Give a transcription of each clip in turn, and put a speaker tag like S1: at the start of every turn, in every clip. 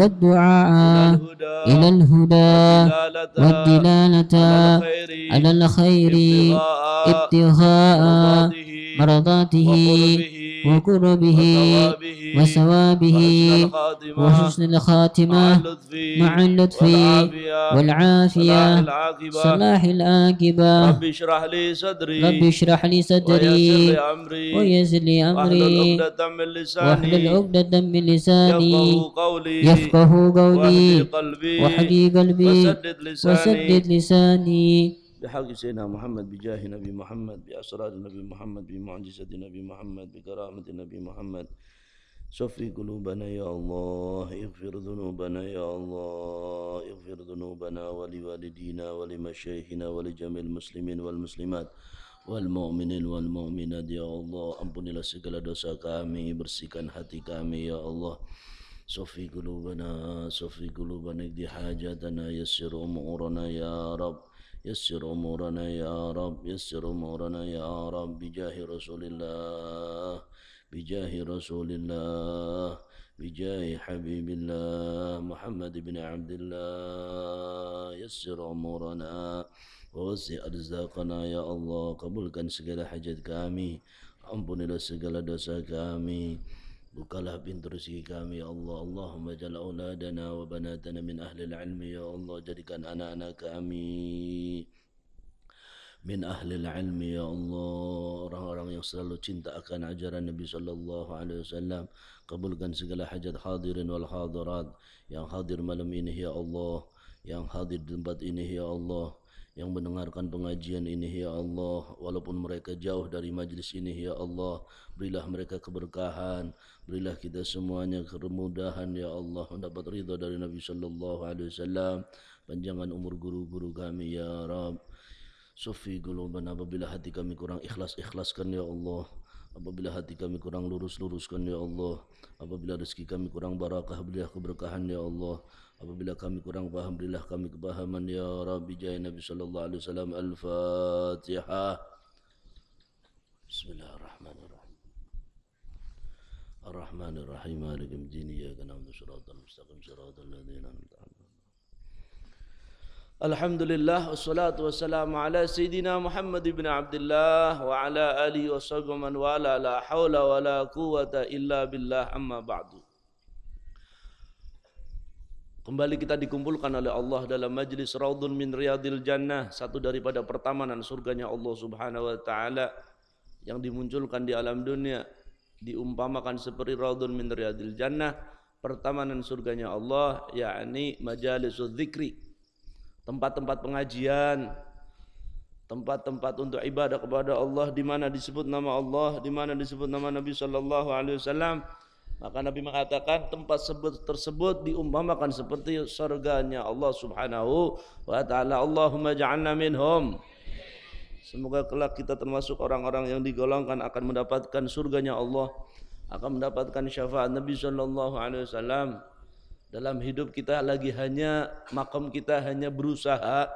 S1: والدعاء إلى الهدى والدلالة على الخير ابتغاء مرضاته وقربه وثوابه وحسن الخاتمة مع اللطف والعافية صلاح العاقبة
S2: رب اشرح لي صدري
S1: رب اشرح لي
S2: ويسر
S1: صدري
S2: لي أمري
S1: ويسر لي أمري واحلل عقدة من لساني يفقه قولي وحدي قلبي
S2: وسدد لساني بحق سيدنا محمد بجاه نبي محمد بأسرار نبي محمد بمعجزة نبي محمد بكرامة نبي محمد. صفي قلوبنا يا الله اغفر ذنوبنا يا الله اغفر ذنوبنا ولوالدينا ولمشايخنا ولجميع المسلمين والمسلمات والمؤمنين والمؤمنات ya Allah ampunilah segala dosa kami bersihkan hati kami ya Allah. صفي قلوبنا صفي قلوبنا اقضي حاجاتنا يسر أمورنا يا رب يسر أمورنا يا رب يسر أمورنا يا رب بجاه رسول الله بجاه رسول الله بجاه حبيب الله محمد بن عبد الله. يسر أمورنا ووسع أرزاقنا يا الله. قبولkan segala hajat kami. Ampunilah segala dosa kami. Bukalah pintu rezeki kami ya Allah Allahumma jal auladana wa banatana min ahli ilmi ya Allah Jadikan anak-anak kami Min ahli ilmi ya Allah Orang-orang yang selalu cinta akan ajaran Nabi Sallallahu Alaihi Wasallam Kabulkan segala hajat hadirin wal hadirat Yang hadir malam ini ya Allah Yang hadir di tempat ini ya Allah yang mendengarkan pengajian ini ya Allah. Walaupun mereka jauh dari majlis ini ya Allah berilah mereka keberkahan. Berilah kita semuanya kemudahan ya Allah. Mendapat ridha dari Nabi sallallahu alaihi wasallam. Panjangan umur guru-guru kami ya Rabb Sufi gulubana apabila hati kami kurang ikhlas ikhlaskan ya Allah. Apabila hati kami kurang lurus luruskan ya Allah. Apabila rezeki kami kurang barakah berilah keberkahan ya Allah Apabila kami kurang faham berilah kami kepahaman. Ya Rabbi jaya Nabi sallallahu alaihi wasallam. Al-Fatihah. Bismillahirrahmanirrahim. Ar-Rahmanirrahim. Malik yawmiddin iyyaka na'budu wa siratal mustaqim siratal ladzina an'amta 'alaihim Alhamdulillah wassalatu wassalamu ala sayyidina Muhammad ibn Abdullah wa ala alihi wa sahbihi man wala la hawla wa la quwata illa billah amma ba'du Kembali kita dikumpulkan oleh Allah dalam majlis Raudun min Riyadil Jannah Satu daripada pertamanan surganya Allah subhanahu wa ta'ala Yang dimunculkan di alam dunia Diumpamakan seperti Raudun min Riyadil Jannah Pertamanan surganya Allah yakni majalisul dzikri tempat-tempat pengajian, tempat-tempat untuk ibadah kepada Allah di mana disebut nama Allah, di mana disebut nama Nabi sallallahu alaihi wasallam. Maka Nabi mengatakan tempat tersebut diumpamakan seperti surganya Allah Subhanahu wa taala. Allahumma ja'alna minhum. Semoga kelak kita termasuk orang-orang yang digolongkan akan mendapatkan surganya Allah, akan mendapatkan syafaat Nabi sallallahu alaihi wasallam dalam hidup kita lagi hanya makam kita hanya berusaha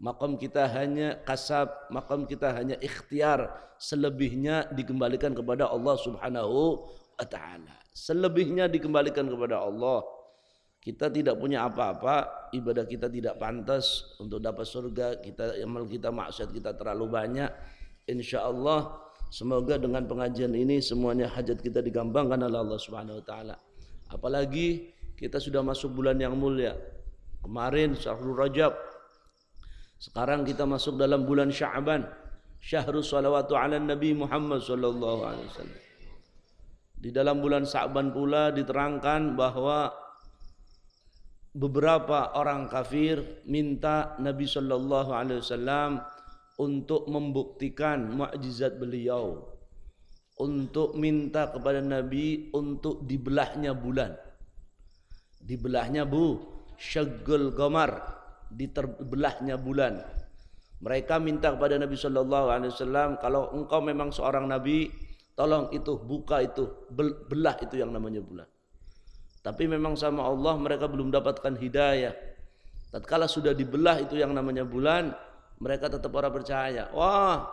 S2: makam kita hanya kasab makam kita hanya ikhtiar selebihnya dikembalikan kepada Allah Subhanahu wa taala selebihnya dikembalikan kepada Allah kita tidak punya apa-apa ibadah kita tidak pantas untuk dapat surga kita amal kita maksiat kita terlalu banyak insyaallah semoga dengan pengajian ini semuanya hajat kita digampangkan oleh Allah Subhanahu wa taala apalagi kita sudah masuk bulan yang mulia. Kemarin Syahrul Rajab. Sekarang kita masuk dalam bulan Sya'ban. Syahrul salawatu ala Nabi Muhammad sallallahu alaihi wasallam. Di dalam bulan Sya'ban pula diterangkan bahwa beberapa orang kafir minta Nabi sallallahu alaihi wasallam untuk membuktikan mukjizat beliau. Untuk minta kepada Nabi untuk dibelahnya bulan. Dibelahnya bu syagul qamar diterbelahnya bulan. Mereka minta kepada Nabi Shallallahu Alaihi Wasallam kalau engkau memang seorang Nabi tolong itu buka itu belah itu yang namanya bulan. Tapi memang sama Allah mereka belum dapatkan hidayah. Tatkala sudah dibelah itu yang namanya bulan mereka tetap orang percaya. Wah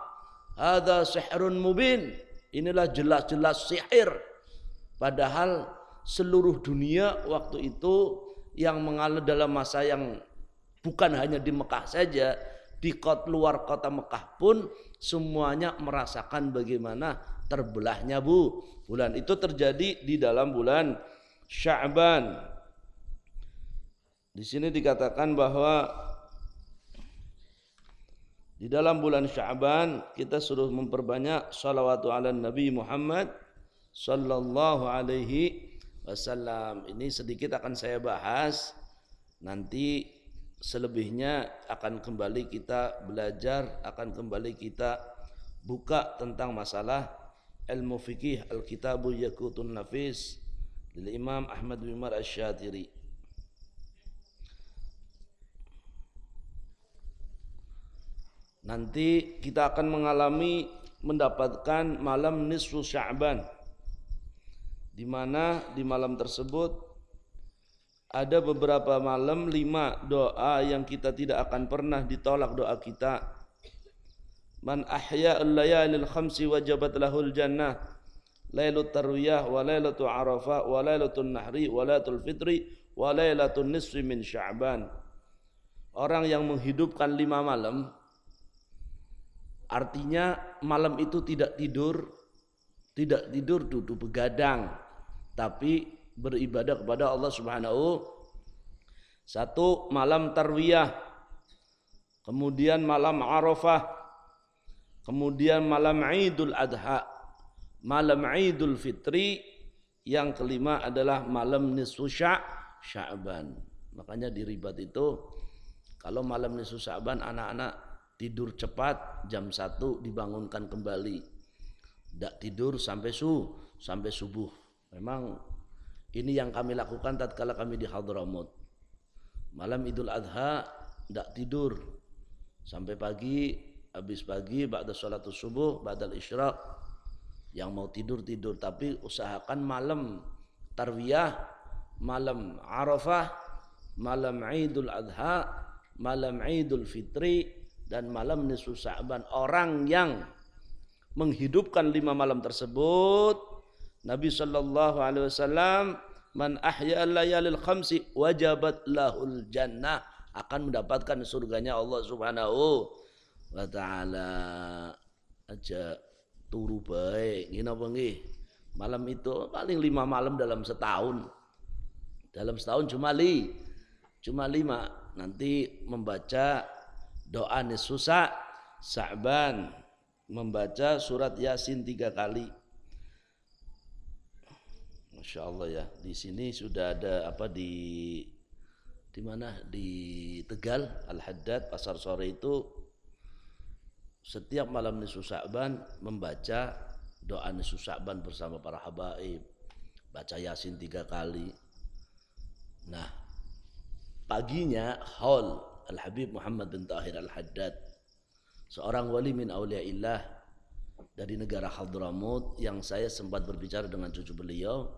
S2: ada sihrun mubin. Inilah jelas-jelas sihir. Padahal seluruh dunia waktu itu yang mengalir dalam masa yang bukan hanya di Mekah saja, di kota luar kota Mekah pun semuanya merasakan bagaimana terbelahnya bu bulan itu terjadi di dalam bulan Sya'ban. Di sini dikatakan bahwa di dalam bulan Sya'ban kita suruh memperbanyak salawatu ala Nabi Muhammad sallallahu alaihi wasallam. Ini sedikit akan saya bahas. Nanti selebihnya akan kembali kita belajar, akan kembali kita buka tentang masalah ilmu fikih Al-Kitabu Yakutun Nafis dari Imam Ahmad bin Umar Asy-Syatiri. Nanti kita akan mengalami mendapatkan malam nisfu Sya'ban di mana di malam tersebut ada beberapa malam lima doa yang kita tidak akan pernah ditolak doa kita. Man ahya al-layalil khamsi wajabat lahul jannah. Lailut tarwiyah wa lailatul arafah wa lailatul nahri wa lailatul fitri wa lailatul nisfi min sya'ban. Orang yang menghidupkan lima malam artinya malam itu tidak tidur tidak tidur duduk begadang tapi beribadah kepada Allah Subhanahu satu malam tarwiyah kemudian malam Arafah kemudian malam Idul Adha malam Idul Fitri yang kelima adalah malam nisfu Sya'ban. Makanya di ribat itu kalau malam nisfu Sya'ban anak-anak tidur cepat jam satu dibangunkan kembali. Tidak tidur sampai su sampai subuh. Memang ini yang kami lakukan tatkala kami di Hadramut malam Idul Adha tidak tidur. Sampai pagi habis pagi ba'da salat subuh ba'da isyraq yang mau tidur tidur. Tapi usahakan malam tarwiyah malam Arafah malam Idul Adha malam Idul Fitri dan malam nisfu Sa'ban orang yang menghidupkan lima malam tersebut Nabi sallallahu alaihi wasallam man ahya layalil khamsi wajabat lahul jannah. Akan mendapatkan surganya Allah Subhanahu wa taala aja turu baik ngene apa nggih? Malam itu paling lima malam dalam setahun. Dalam setahun cuma li cuma lima. Nanti membaca doa nisusa Sa'ban. Membaca surat Yasin tiga kali. Masya Allah ya, di sini sudah ada apa di di mana? Di Tegal Al Haddad pasar sore itu setiap malam nisfu Sa'ban membaca doa nisfu Sa'ban bersama para habaib. Baca Yasin tiga kali. Nah paginya haul Al Habib Muhammad bin Tahir Al Haddad seorang wali min auliaillah dari negara Hadramut yang saya sempat berbicara dengan cucu beliau.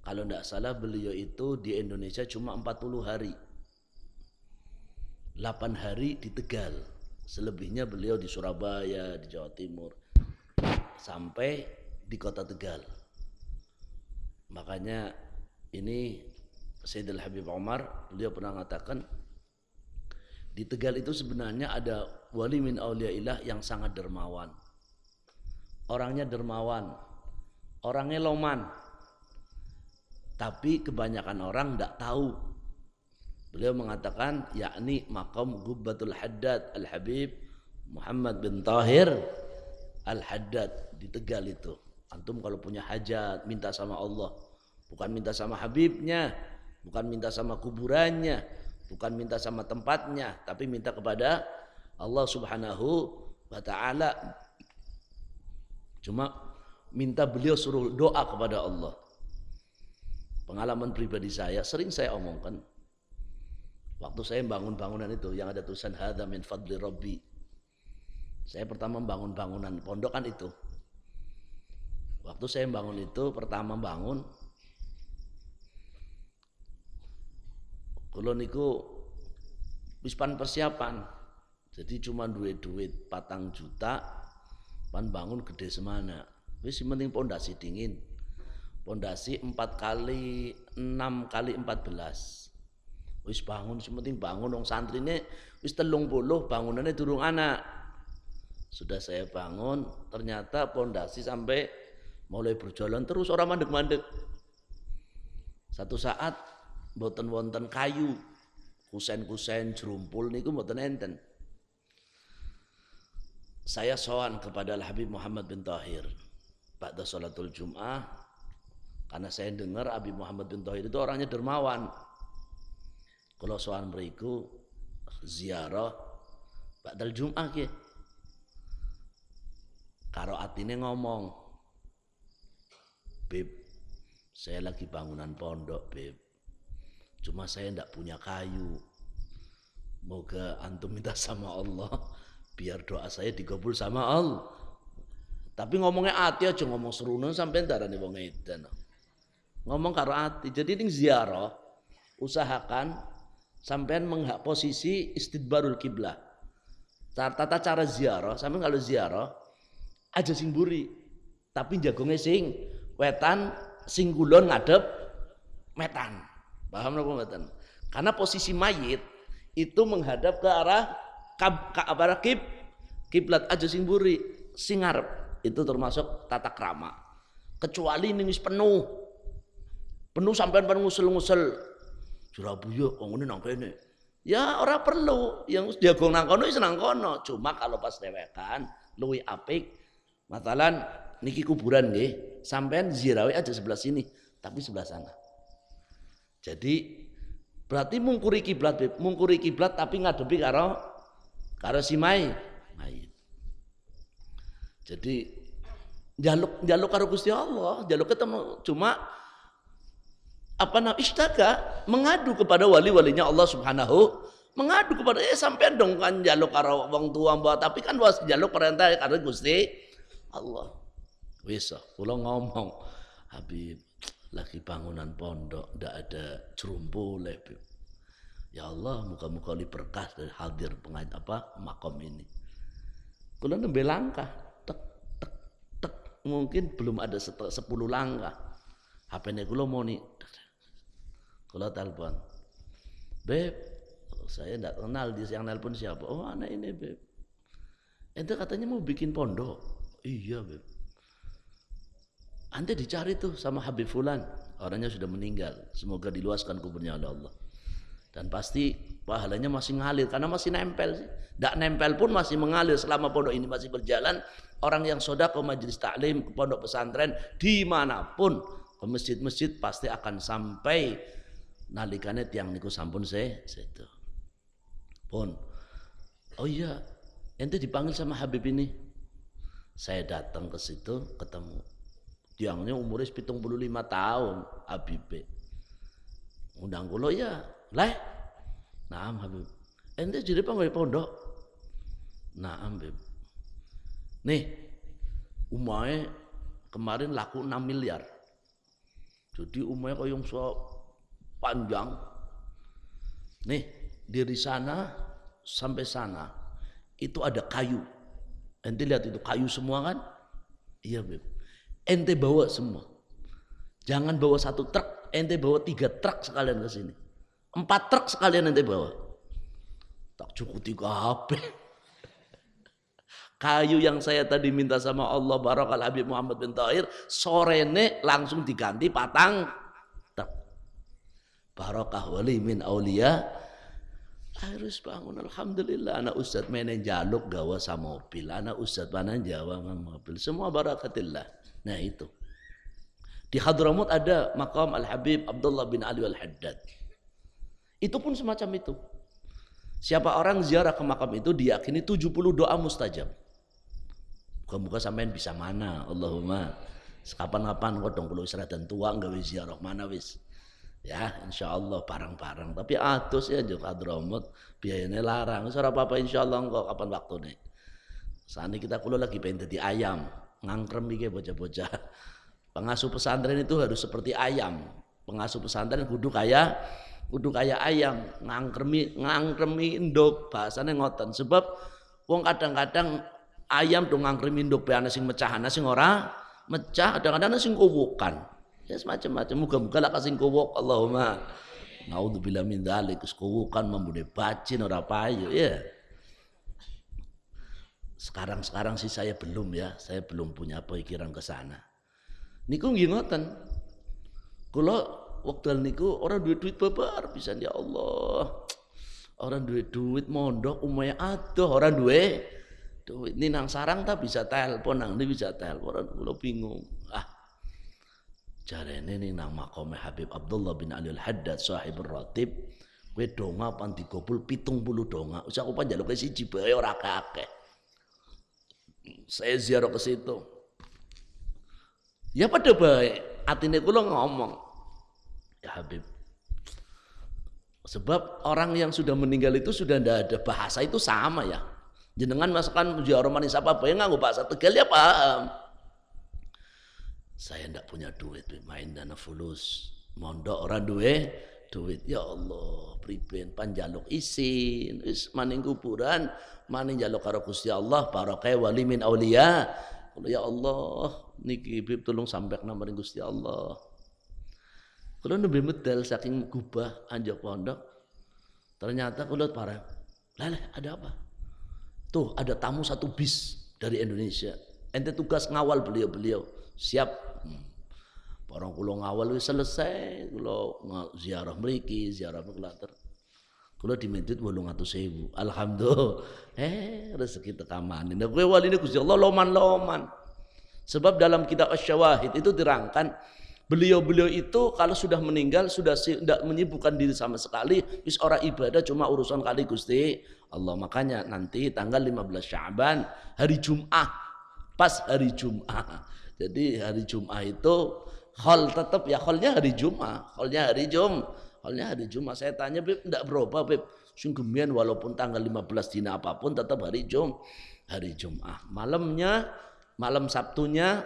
S2: Kalau tidak salah beliau itu di Indonesia cuma 40 hari. 8 hari di Tegal selebihnya beliau di Surabaya di Jawa Timur sampai di kota Tegal makanya ini Sayyidul Habib Umar beliau pernah mengatakan di Tegal itu sebenarnya ada wali min auliaillah yang sangat dermawan. Orangnya dermawan, orangnya loman. Tapi kebanyakan orang tidak tahu. Beliau mengatakan yakni makam Gubbatul Haddad Al-Habib Muhammad bin Tahir Al-Haddad di Tegal itu. Antum kalau punya hajat minta sama Allah, bukan minta sama Habibnya, bukan minta sama kuburannya, bukan minta sama tempatnya, tapi minta kepada Allah Subhanahu wa taala. Cuma minta beliau suruh doa kepada Allah. Pengalaman pribadi saya sering saya omongkan waktu saya bangun bangunan itu yang ada tulisan hadza min fadli rabbi. Saya pertama bangun bangunan pondok kan itu. Waktu saya bangun itu pertama bangun Kulo niku wis pan persiapan. Jadi cuma duit duit patang juta pan bangun gede semana. Wis penting pondasi dingin. Pondasi 4 kali 6 kali 14. Wis bangun, sing penting bangun wong santrine wis 30 bangunannya durung anak. Sudah saya bangun, ternyata pondasi sampai mulai berjalan terus orang mandek-mandek. Satu saat mboten wonten kayu, kusen-kusen jerumpul niku mboten enten. Saya sowan kepada Al Habib Muhammad bin Tahir pada salatul Jum'ah karena saya dengar Habib Muhammad bin Tahir itu orangnya dermawan. Kalau sowan beriku ziarah Ba'dal Jum'ah ke. Karo atine ngomong, Beb, saya lagi bangunan pondok, Beb. Cuma saya ndak punya kayu. Moga antum minta sama Allah biar doa saya dikabul sama Allah. Tapi ngomongnya hati aja ngomong seruno sampai darane wong edan. Ngomong karo hati. Jadi ini ziarah usahakan sampean menghak posisi istidbarul kiblah. Tata cara ziarah, sampai kalau ziarah aja sing buri. Tapi jagongnya sing wetan, sing kulon ngadep metan. Paham napa mboten? Karena posisi mayit itu menghadap ke arah kab, ke kib, kiblat aja sing buri, sing ngarep. Itu termasuk tata krama. Kecuali ini penuh. Penuh sampean pen ngusul-ngusul. Surabaya ngene nang kene. Ya ora perlu, yang diagong nang kono wis nang kono. Cuma kalau pas dewekan luwi apik. Matalan niki kuburan nggih, sampean ziarahi aja sebelah sini, tapi sebelah sana. Jadi berarti mungkuri kiblat, mungkuri kiblat tapi ngadepi karo karo si mai. Jadi jaluk jaluk karo Gusti Allah, jaluk ketemu cuma apa nama istaka mengadu kepada wali-walinya Allah Subhanahu mengadu kepada eh sampean dong kan jaluk karo wong tua mbak tapi kan was jaluk perintah karo Gusti Allah. Wis kula ngomong Habib lagi bangunan pondok ndak ada cerumpul Habib. Ya Allah, muka-muka li berkah dari hadir pengaj apa makom ini. Kula nembe langkah, tek tek tek mungkin belum ada sepuluh langkah. HP-ne kula mau Kula telepon. Beb, saya enggak kenal dia yang nelpon siapa. Oh, anak ini, Beb. Ente katanya mau bikin pondok. Iya, Beb. Ante dicari tuh sama Habib Fulan. Orangnya sudah meninggal. Semoga diluaskan kuburnya oleh Allah. Dan pasti pahalanya masih ngalir karena masih nempel sih. Tidak nempel pun masih mengalir selama pondok ini masih berjalan. Orang yang soda ke majelis taklim, ke pondok pesantren, di mana pun ke masjid-masjid pasti akan sampai nalikannya tiang niku sampun saya situ. Pun. Oh iya, ente dipanggil sama Habib ini. Saya datang ke situ ketemu. Tiangnya umurnya 75 tahun, Habib. Undang kulo ya, lah. Naam Habib. Ente jadi panggilan pondok. Naam Habib. Nih, umai kemarin laku 6 miliar. Jadi umai yang so panjang. Nih, dari sana sampai sana itu ada kayu. Ente lihat itu kayu semua kan? Iya, Beb. Ente bawa semua. Jangan bawa satu truk, ente bawa tiga truk sekalian ke sini. Empat truk sekalian ente bawa. Tak cukup tiga HP. Kayu yang saya tadi minta sama Allah Barakal Habib Muhammad bin Tahir sore ini langsung diganti patang. Barakah wali min aulia harus bangun Alhamdulillah. Anak Ustaz menen jaluk gawa sama mobil. Anak Ustaz mana jawa mobil. Semua barakatillah. Nah itu. Di Hadramut ada makam Al-Habib Abdullah bin Ali Al-Haddad. Itu pun semacam itu. Siapa orang ziarah ke makam itu diyakini 70 doa mustajab. Muka-muka sampean bisa mana? Allahumma. Kapan-kapan kodong kalau istirahat dan tua nggak wis ziarah mana wis ya insya Allah barang-barang tapi atus ya juga Hadramut biayanya larang. Secara apa insya Allah kok kapan waktu nih saat kita kulo lagi pengen jadi ayam. Ngangkrem iki bocah-bocah. Pengasuh pesantren itu harus seperti ayam. Pengasuh pesantren kudu kayak kudu kayak ayam. Ngangkremi ngangkremi induk. Bahasanya ngoten. Sebab wong kadang-kadang ayam tuh ngangkremi induk be sing mecah ana sing ora mecah. Kadang-kadang sing kuwukan Ya semacam-macam. Muga-muga lah kasih kowok Allahumma. Naudzubillah min dzalik. Kowokan membunuh bacin ora payu ya. Sekarang-sekarang sih saya belum ya. Saya belum punya pikiran ke sana. Niku nggih ngoten. Kula wekdal niku orang duit-duit bebar bisa ya Allah. Orang duit duit mondok umumnya aduh orang duit duit ini nang sarang tak bisa telepon nang ini bisa telepon orang bingung jarene nih nang makome Habib Abdullah bin Ali Al-Haddad sahib ratib kowe donga pan pitung puluh donga. Usah aku panjaluk ke siji bae ora kakek saya ziarah ke situ. Ya pada baik atine kula ngomong ya Habib Sebab orang yang sudah meninggal itu sudah tidak ada bahasa itu sama ya. Jenengan masakan ziarah manis apa apa nggak bahasa Tegal ya paham. Saya tidak punya duit, main dana fulus. Mondok orang duit, duit ya Allah, priben panjaluk isin, is maning kuburan, maning jaluk karo Gusti Allah, barokah wali min aulia. Ya Allah, niki bib tolong sampai nama Gusti Allah. Kalau nabi medal saking gubah anjak pondok, ternyata kalau para, leleh ada apa? Tuh ada tamu satu bis dari Indonesia. Ente tugas ngawal beliau-beliau. Siap. Orang kulo ngawal wis selesai, kulo ziarah mriki, ziarah mekelater. Kulo dimintit 800.000. Alhamdulillah. Eh rezeki tekaman. Nah kowe wali ini Gusti Allah loman-loman. Sebab dalam kitab Asy-Syawahid itu dirangkan Beliau-beliau itu kalau sudah meninggal sudah tidak menyibukkan diri sama sekali, wis orang ibadah cuma urusan kali Gusti Allah. Makanya nanti tanggal 15 Syaban hari Jumat pas hari Jumat. Jadi hari Jumat itu hal tetap ya halnya hari Jumat, halnya hari Jum, halnya hari Jumat. Saya tanya Beb, enggak berubah Beb. Sungguh walaupun tanggal 15 dina apa pun tetap hari Jum, hari Jumat. Malamnya, malam Sabtunya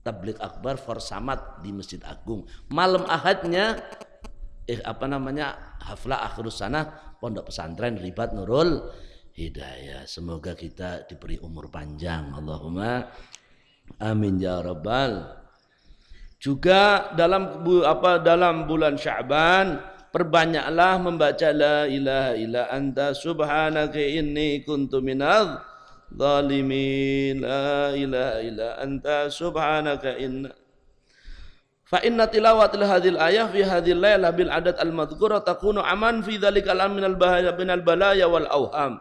S2: tablik akbar forsamat di Masjid Agung. Malam Ahadnya eh apa namanya haflah akhirus sana pondok pesantren Ribat Nurul Hidayah. Semoga kita diberi umur panjang. Allahumma amin ya rabbal. Juga dalam apa dalam bulan Sya'ban perbanyaklah membaca la ilaha illa anta subhanaka inni kuntu minadz zalimin. La ilaha illa anta subhanaka inna. Fa inna tilawatil hadhil ayah fi hadhil layla bil adat al madhkura takunu aman fi dzalikal minal bahaya minal balaya wal auham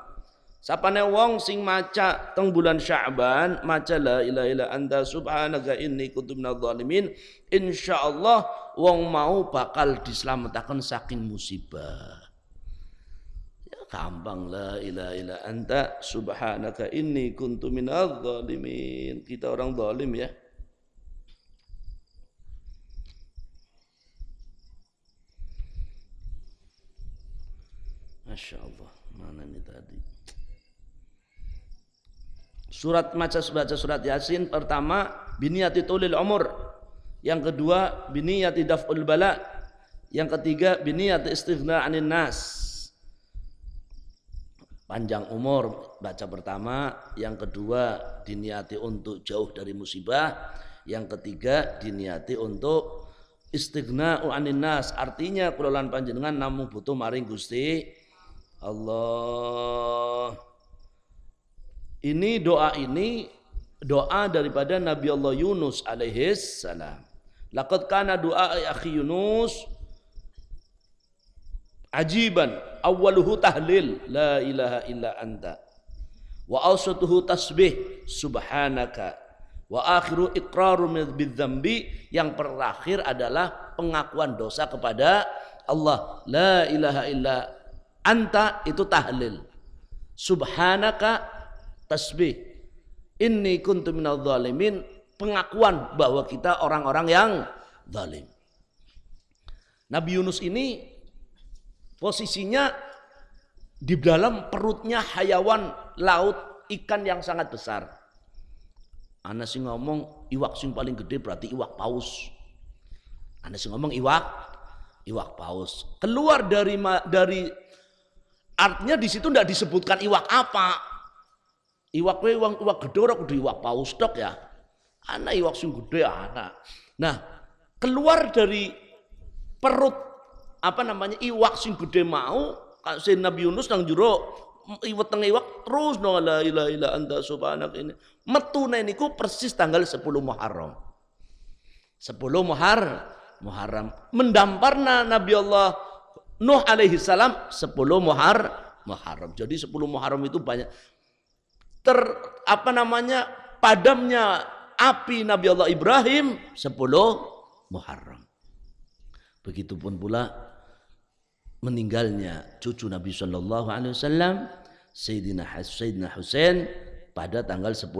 S2: Sapane wong sing maca teng bulan Sya'ban maca la ilaha illa anta subhanaka inni kuntu minadz zalimin insyaallah wong mau bakal diselamatkan saking musibah. Gampang la ilaha illa anta subhanaka inni kuntu minadz zalimin kita orang zalim ya. Masya Allah mana ini tadi Surat baca baca surat Yasin. Pertama biniyati tulil umur. Yang kedua biniyati daf'ul bala. Yang ketiga biniyati istighna anin nas. Panjang umur baca pertama, yang kedua diniati untuk jauh dari musibah, yang ketiga diniati untuk istighna anin nas. Artinya kulolan panjenengan namun butuh maring Gusti Allah. Ini doa ini doa daripada Nabi Allah Yunus alaihis salam. Laqad kana doa akhi Yunus ajiban awwaluhu tahlil la ilaha illa anta wa awsatuhu tasbih subhanaka wa akhiru iqraru bidzambi yang terakhir adalah pengakuan dosa kepada Allah la ilaha illa anta itu tahlil subhanaka tasbih inni kuntu minadh dhalimin pengakuan bahwa kita orang-orang yang zalim Nabi Yunus ini Posisinya di dalam perutnya hayawan laut ikan yang sangat besar. Ana sih ngomong iwak sing paling gede berarti iwak paus. Ana sih ngomong iwak iwak paus. Keluar dari dari artinya di situ tidak disebutkan iwak apa. Iwak iwak iwak gede ora kudu iwak paus tok ya. Ana iwak sing gede ana. Nah, keluar dari perut apa namanya iwak sing gede mau kasih Nabi Yunus nang jero iwak teng iwak terus no la ilaha illa anta subhanak ini. Metune niku persis tanggal 10 Muharram. 10 Muhar Muharram. Mendamparna Nabi Allah Nuh alaihi salam 10 Muhar Muharram. Jadi 10 Muharram itu banyak ter apa namanya padamnya api Nabi Allah Ibrahim 10 Muharram begitupun pula meninggalnya cucu Nabi Shallallahu Alaihi Wasallam Sayyidina, Sayyidina Husain pada tanggal 10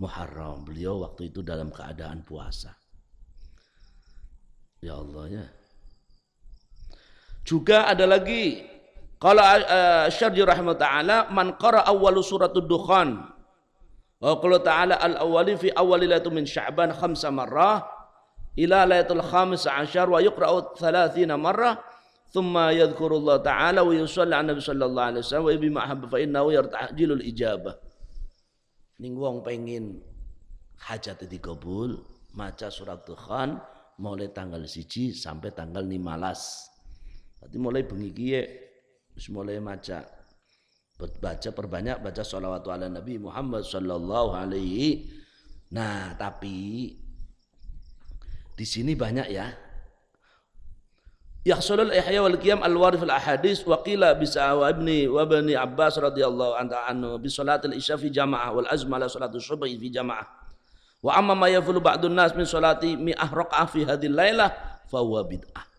S2: Muharram. Beliau waktu itu dalam keadaan puasa. Ya Allah ya. Juga ada lagi kalau uh, Syarji rahimah ta'ala man qara awwalu suratul dukhan. Wa qala ta'ala al awwali fi awwali min sya'ban khamsa marrah ila lailatul khamis ashar wa yuqra'u 30 marrah thumma yadhkurullah ta'ala wa yusalli ala nabi sallallahu alaihi wasallam wa bima habba fa innahu yartajilul ijabah. Ning wong pengen hajat dikabul maca surat Dukhan mulai tanggal siji sampai tanggal 15 berarti mulai bengi kiye mulai maca baca perbanyak baca sholawat ala Nabi Muhammad sallallahu alaihi. Nah tapi di sini banyak ya. Yahsulul ihya wal qiyam al warif al ahadis wa qila bisa wa ibni wa bani abbas radhiyallahu anhu bi salatil isya fi jamaah wal azma la salatul subh fi jamaah. Wa amma ma yafulu ba'dun nas min salati mi'ah raq'ah fi hadhil lailah fa huwa bid'ah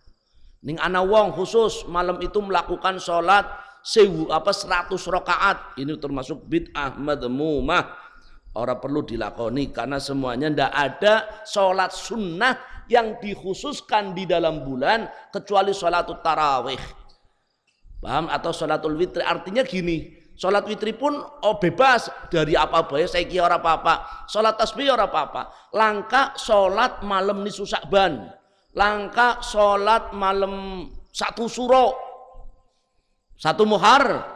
S2: ning ana wong khusus malam itu melakukan salat sewu apa 100 rakaat ini termasuk bid'ah madmumah orang perlu dilakoni karena semuanya ndak ada salat sunnah yang dikhususkan di dalam bulan kecuali sholatul tarawih. Paham? Atau sholatul witri. Artinya gini, sholat witri pun oh bebas dari apa-apa ya. Saya kira apa-apa. Sholat tasbih orang apa-apa. Langka sholat malam nisu sakban. Langka sholat malam satu suro. Satu muhar.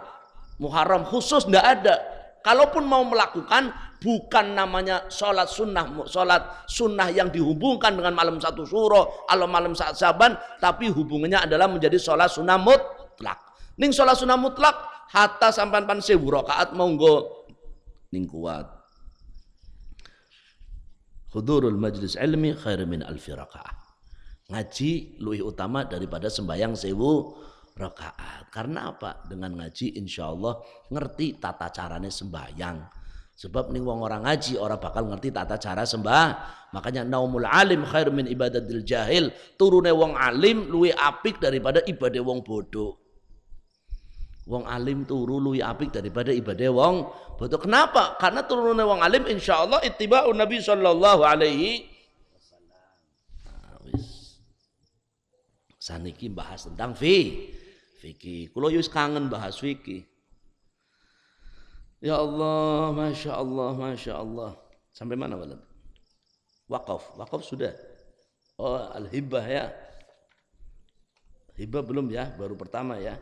S2: Muharram khusus ndak ada. Kalaupun mau melakukan bukan namanya sholat sunnah sholat sunnah yang dihubungkan dengan malam satu suro atau malam saat saban tapi hubungannya adalah menjadi sholat sunnah mutlak ning sholat sunnah mutlak hatta sampan pan sewu rakaat monggo ning kuat hudurul majlis ilmi khair min alfi ngaji lebih utama daripada sembahyang sewu rakaat karena apa dengan ngaji insya Allah ngerti tata caranya sembahyang Sebab nih wong orang ngaji orang bakal ngerti tata cara sembah. Makanya naumul alim khair min ibadatil jahil. Turune wong alim luwi apik daripada ibadah wong bodoh. Wong alim turu luwi apik daripada ibadah wong bodoh. Kenapa? Karena turune wong alim insya Allah ittiba'un Nabi sallallahu nah, Saniki bahas tentang fi fikih. Kulo yus kangen bahas fikih. Ya Allah, Masya Allah, Masya Allah. Sampai mana walad? Wakaf, wakaf sudah. Oh, al-hibah ya. Hibah belum ya, baru pertama ya.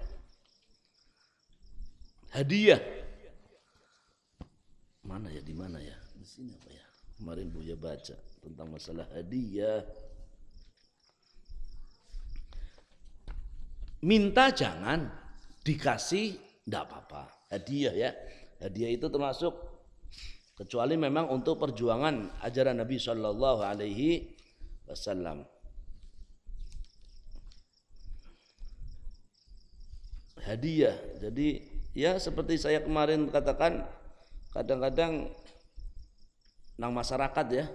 S2: Hadiah. Mana ya, di mana ya? Di sini apa ya? Kemarin Buya baca tentang masalah hadiah. Minta jangan, dikasih tidak apa-apa. Hadiah ya. Hadiah itu termasuk kecuali memang untuk perjuangan ajaran Nabi Shallallahu Alaihi Wasallam. Hadiah. Jadi ya seperti saya kemarin katakan kadang-kadang nang masyarakat ya,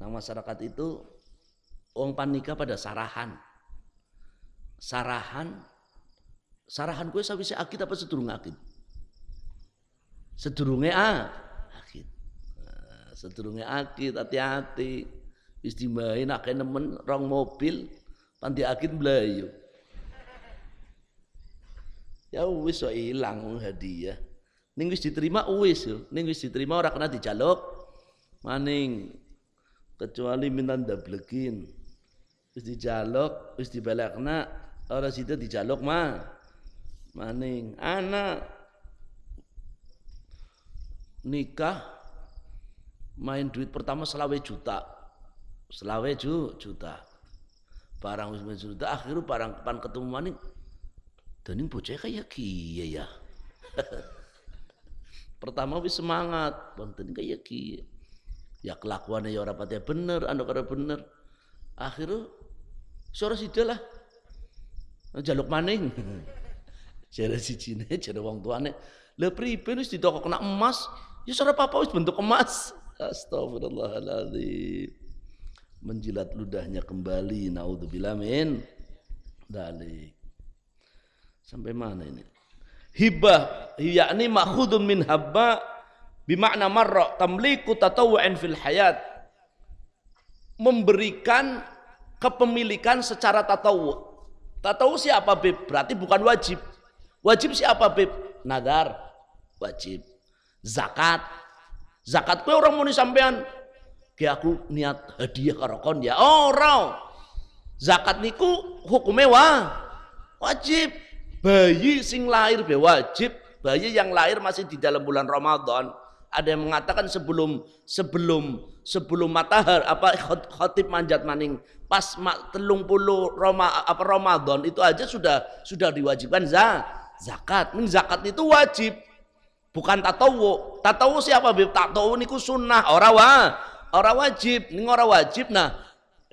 S2: nang masyarakat itu orang panika pada sarahan. Sarahan, sarahan gue bisa akid apa sedurung akid? sedurunge a akid. Nah, sedurunge akid hati-hati. Wis dimbahi nak nemen rong mobil panti akid mlayu. Ya wis so ilang hadiah. Ning wis diterima wis yo. Ning wis diterima ora kena dijaluk. Maning. Kecuali minta ndablekin wis dijaluk wis dibalekna ora sida dijaluk mah maning anak nikah main duit pertama selawe juta selawe ju, juta. Barang wis juta akhirnya barang pan ketemu maning ini bocah kayak kiye ya. Pertama wis semangat, tadi kayak kiye. Ya kelakuannya ya patya bener, anu kada bener. Akhirnya suara sida lah. Jaluk maning. Jare sijine jare wong tuane, "Lah priben wis ditoko kena emas, ya suara papa wis bentuk emas." Astagfirullahaladzim. Menjilat ludahnya kembali. Naudzubillah min dalik. Sampai mana ini? Hibah yakni makhudun min habba bimakna marra tamliku tatawu'an fil hayat. Memberikan kepemilikan secara tatawu. Tatawu siapa Bib? Berarti bukan wajib. Wajib siapa Bib? Nadar. Wajib. Zakat. Zakat kue orang mau sampean. Ki aku niat hadiah karo kon ya. Orang. Zakat niku hukumnya wah. Wajib. Bayi sing lahir be wajib. Bayi yang lahir masih di dalam bulan Ramadan. Ada yang mengatakan sebelum sebelum sebelum matahari apa khotib manjat maning pas telung puluh Roma, apa Ramadan itu aja sudah sudah diwajibkan za, zakat. Ning zakat itu wajib. Bukan tatawu. Tatawu siapa? Bib tatawu niku sunnah, ora wa, ora wajib. Ning ora wajib. Nah,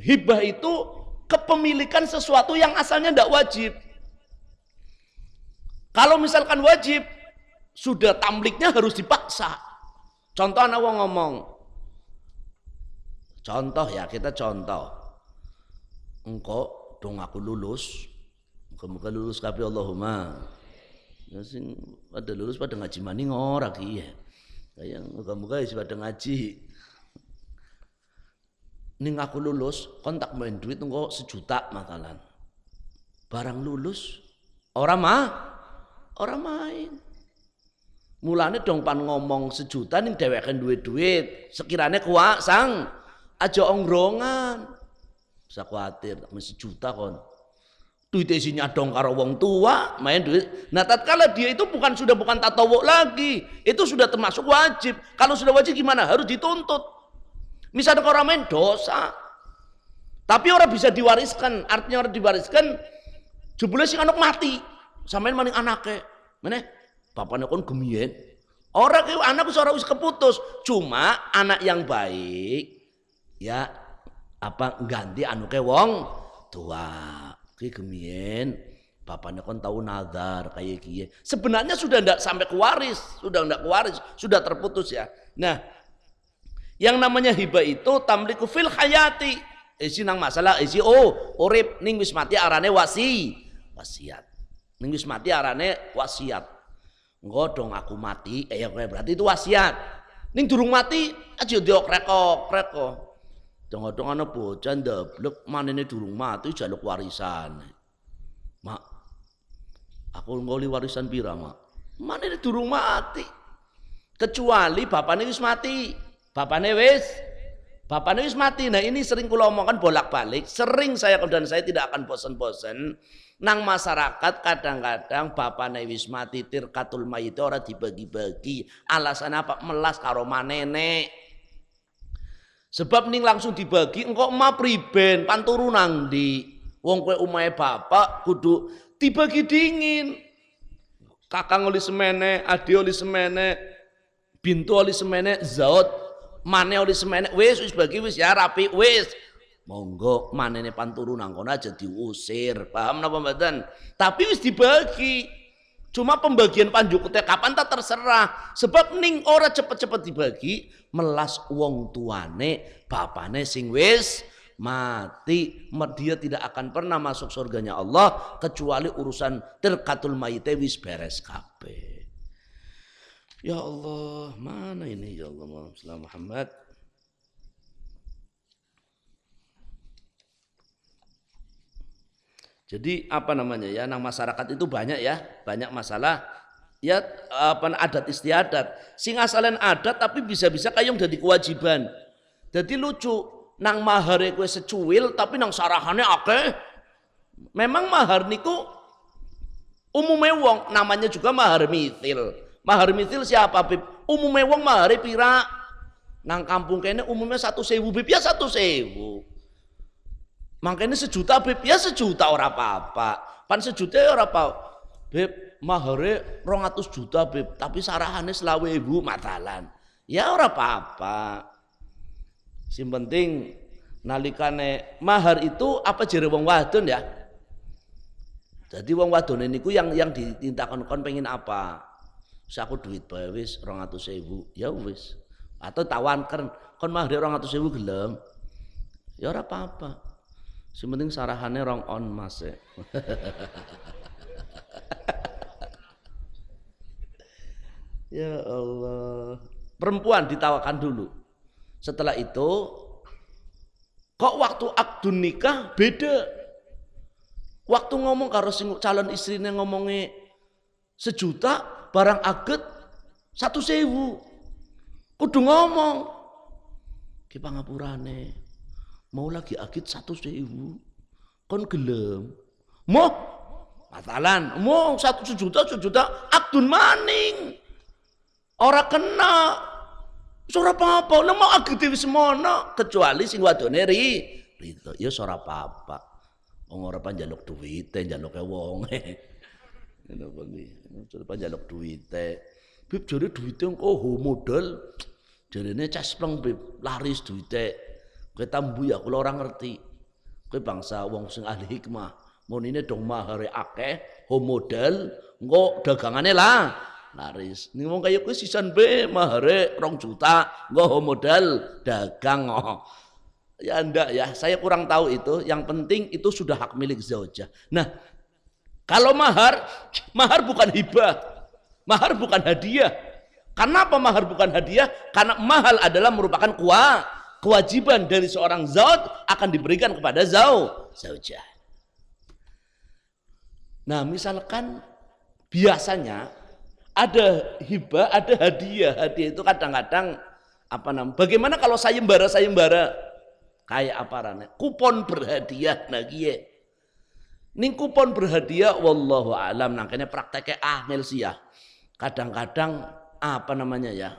S2: hibah itu kepemilikan sesuatu yang asalnya tidak wajib. Kalau misalkan wajib, sudah tamliknya harus dipaksa. Contoh anak ngomong. Contoh ya, kita contoh. Engkau dong aku lulus. Muka-muka lulus kabeh Allahumma. Ya sing pada lulus pada ngaji maning ora ki ya. Kayak muka-muka pada ngaji. Ning aku lulus, kontak main duit engko sejuta makalan. Barang lulus, orang mah, orang main. Mulane dong pan ngomong sejuta ning dheweken duit-duit, sekiranya kuat sang aja ongrongan. Bisa khawatir, mesti sejuta kon. Duit isinya dong karo wong tua, main duit. Nah, tatkala dia itu bukan sudah bukan tatawu lagi, itu sudah termasuk wajib. Kalau sudah wajib gimana? Harus dituntut. Misalnya orang main dosa. Tapi orang bisa diwariskan, artinya orang diwariskan jebule sing anak mati. Sampeyan maning anake. Mana? Bapaknya kon gemien. Orang itu anak seorang wis keputus. Cuma anak yang baik ya apa ganti anu ke wong tua. Ki gemien. Bapaknya kon tahu nazar kayak kie. Sebenarnya sudah ndak sampai kewaris, sudah ndak kewaris, sudah terputus ya. Nah, yang namanya hibah itu tamliku fil hayati. Isi nang masalah isi oh urip ning wis mati arane wasi wasiat. Ning wis mati arane wasiat. Engko dong aku mati, eh ya berarti itu wasiat. Ning durung mati aja diok rekok rekok. Ana bocah ndeblek manene durung mati jaluk warisan. Mak, aku ngoli warisan pira, Mak? Manene durung mati. Kecuali bapaknya wis mati. Bapaknya wis Bapaknya wis mati. Nah ini sering kula omongkan bolak-balik. Sering saya dan saya tidak akan bosan-bosan. Nang masyarakat kadang-kadang bapaknya wis mati tirkatul mayit orang dibagi-bagi. Alasan apa? Melas karo manene. Sebab ning langsung dibagi engkau emak priben panturu nang di. Wong kue umai bapak kudu dibagi dingin. Kakang oli semene, adi oli semene, bintu oli semene, zaut mane oleh semene. Wis wis bagi wis ya rapi wis. Monggo manene panturu nang kono aja diusir. Paham napa mboten? Tapi wis dibagi cuma pembagian panjukute kapan tak terserah. Sebab ning ora cepet-cepet dibagi melas wong tuane bapane sing wis mati. Dia tidak akan pernah masuk surganya Allah kecuali urusan terkatul mayite wis beres kabeh. Ya Allah, mana ini? Ya Allah Muhammad Jadi apa namanya ya, nang masyarakat itu banyak ya, banyak masalah ya apa adat istiadat. Sing asalen adat tapi bisa-bisa kayong jadi kewajiban. Jadi lucu, nang mahar kue secuil tapi nang sarahannya akeh. Memang mahar niku umumnya wong namanya juga mahar mithil. Mahar mitil siapa Bib? Umumnya wong mahar pira? Nang kampung kene umumnya satu sewu Bib ya satu sewu. Makanya sejuta beb ya sejuta ora apa-apa. Pan sejuta ya ora apa. Beb mahare 200 juta beb, tapi sarahane selawe ibu matalan. Ya ora apa-apa. Sing penting nalikane mahar itu apa jere wong wadon ya? Jadi wong wadon niku yang yang ditintakan kon pengen apa? Wis aku duit bae wis 200.000. Ya wis. Atau tawankan kon mahar 200.000 gelem. Ya ora apa-apa. Sing penting sarahane rong on Mas. ya. ya Allah. Perempuan ditawakan dulu. Setelah itu kok waktu akdun nikah beda. Waktu ngomong karo sing calon istrinya ngomongnya sejuta barang aget satu sewu. Kudu ngomong. Ki pangapurane mau lagi agit satu sewu. Kon gelem. Mau matalan mau satu sejuta sejuta akdun maning. Ora kena. Ora apa-apa. Nek mau agit wis semono kecuali sing wadone ri rito ya ora apa-apa. Wong ora panjaluk duwite njaluke wong. Ngono kuwi ora panjaluk duwite. Bib jare duwite engko modal. Jarene caspleng bib. Laris duwite Kowe tambu ya kula ora ngerti. Kowe bangsa wong sing ahli hikmah. Monine dong mahare akeh, ho modal, engko dagangane lah laris. Ning wong kaya kowe sisan be mahare 2 juta, engko ho modal dagang. Oh. Ya ndak ya, saya kurang tahu itu. Yang penting itu sudah hak milik zaujah. Nah, kalau mahar, mahar bukan hibah. Mahar bukan hadiah. Kenapa mahar bukan hadiah? Karena mahal adalah merupakan kuah kewajiban dari seorang zauj akan diberikan kepada zau zaujah. Nah, misalkan biasanya ada hibah, ada hadiah. Hadiah itu kadang-kadang apa namanya? Bagaimana kalau sayembara sayembara kayak apa rane? Kupon berhadiah kiye. Ning kupon berhadiah wallahu alam nangkene prakteknya angel sih. Kadang-kadang apa namanya ya?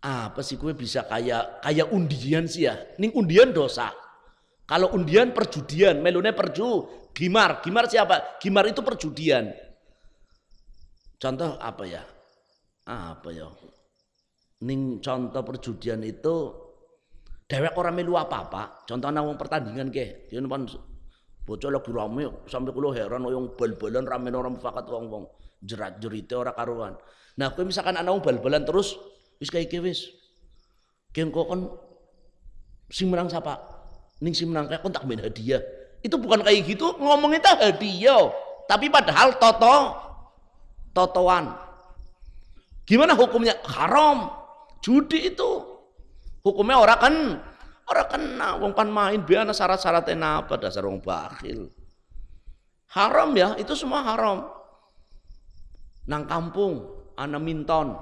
S2: Apa sih gue bisa kayak kayak undian sih ya? Ning undian dosa. Kalau undian perjudian. Melune perju gimar. Gimar siapa? Gimar itu perjudian. Contoh apa ya? Apa ya? Ning contoh perjudian itu dewek orang melu apa apa contoh nawang pertandingan ke dia pan bocah lagi rame sampai kulo heran yang bal-balan rame orang fakat wong wong jerat jerite orang karuan. Nah gue misalkan anak bal-balan terus Wis kayak wis. Keng kok kan sing menang siapa? Ning sing menang kayak kon tak main hadiah. Itu bukan kayak gitu, ngomongnya tak hadiah. Tapi padahal toto totoan. Gimana hukumnya? Haram. Judi itu. Hukumnya orang kan orang kena wong pan main biasa syarat-syaratnya apa dasar wong bakhil. Haram ya, itu semua haram. Nang kampung ana minton.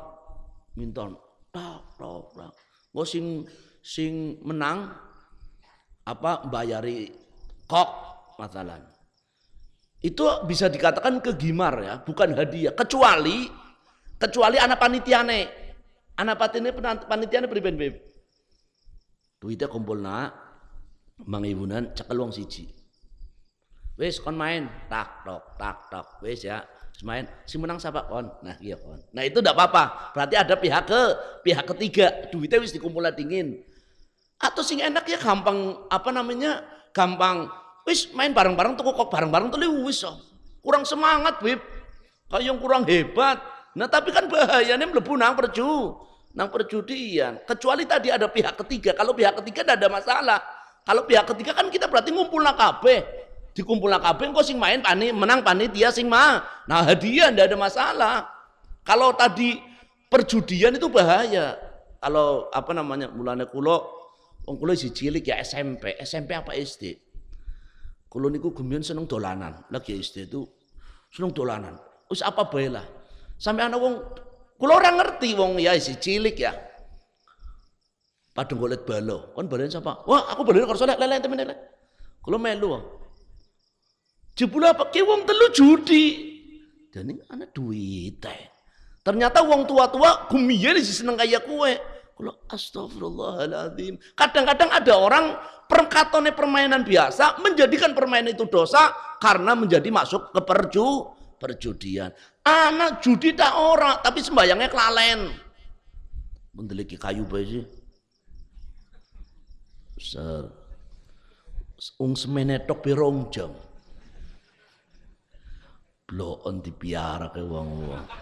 S2: Minton tak tak tak Gue sing sing menang apa bayari kok masalah itu bisa dikatakan kegimar ya bukan hadiah. Kecuali kecuali anak panitiane. Anak panitiane panitiane priben beb duitnya kumpul nak. Mangibunan cekel wong siji. Wes kon main. Tak tok tak tok. Wes ya main si menang siapa? Kon nah iya kon nah itu tidak apa-apa. Berarti ada pihak ke pihak ketiga. Duitnya wis dikumpul dingin. Atau sing enak ya gampang apa namanya gampang. Wis main bareng-bareng tuh kok bareng-bareng tuh wis oh. kurang semangat bib. Kayak yang kurang hebat. Nah tapi kan bahayanya melebu nang perju. Nang perjudian kecuali tadi ada pihak ketiga. Kalau pihak ketiga tidak ada masalah. Kalau pihak ketiga kan kita berarti ngumpul kabeh dikumpul kabeh engko sing main pani menang panitia sing mah. Nah, hadiah ndak ada masalah. Kalau tadi perjudian itu bahaya. Kalau apa namanya mulane kulo wong kulo si cilik ya SMP, SMP apa SD. Kulo niku gumian seneng dolanan. Lagi SD itu seneng dolanan. Us apa bae lah. Sampai anak wong kulo orang ngerti wong ya si cilik ya. Padung golet balo. Kon balen sapa? Wah, aku balen karo soleh lele temen lele. Kulo melu. Jebule apa ki wong telu judi. Dan ini anak duit Ternyata wong tua-tua gumiyen seneng kaya kue. Kalau astagfirullahaladzim. Kadang-kadang ada orang perkatone permainan biasa menjadikan permainan itu dosa karena menjadi masuk ke perju perjudian. Anak judi tak ora tapi sembayangnya kelalen. Mendeliki kayu bae sih. Besar. Ung semene tok pirong jam. Bloon dipiara ke wong-wong.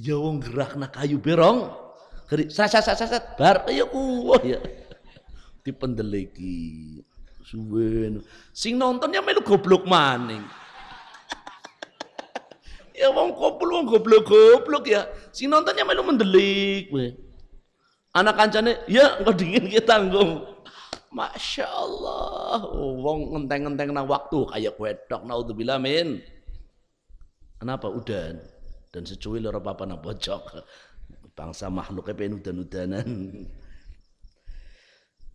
S2: Ya wong gerak nak kayu berong. Geri sat sat sat sat bar ya kuwah ya. Dipendeleki. Suwen. Sing nonton ya melu goblok maning. ya wong kopul wong goblok-goblok ya. Sing nontonnya melu mendelik we. Anak kancane, ya engkau dingin kita tanggung. Masya Allah, wong ngenteng-ngenteng nang waktu kayak wedok naudzubillah min. Kenapa udan? Dan secuil ora apa nang pojok. Bangsa makhluknya pengen udan-udanan.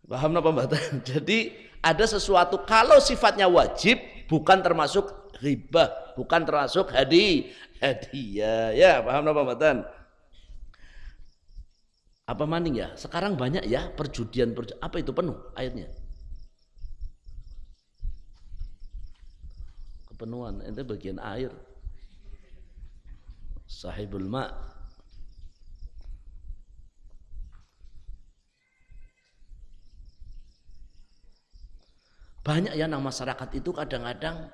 S2: Paham napa Mbak? Jadi ada sesuatu kalau sifatnya wajib bukan termasuk riba, bukan termasuk hadi, hadiah. Ya, paham napa Mbak? Apa maning ya? Sekarang banyak ya perjudian, perjudian. Apa itu penuh airnya? Kepenuhan, itu bagian air. Sahibul ma' Banyak ya nang masyarakat itu kadang-kadang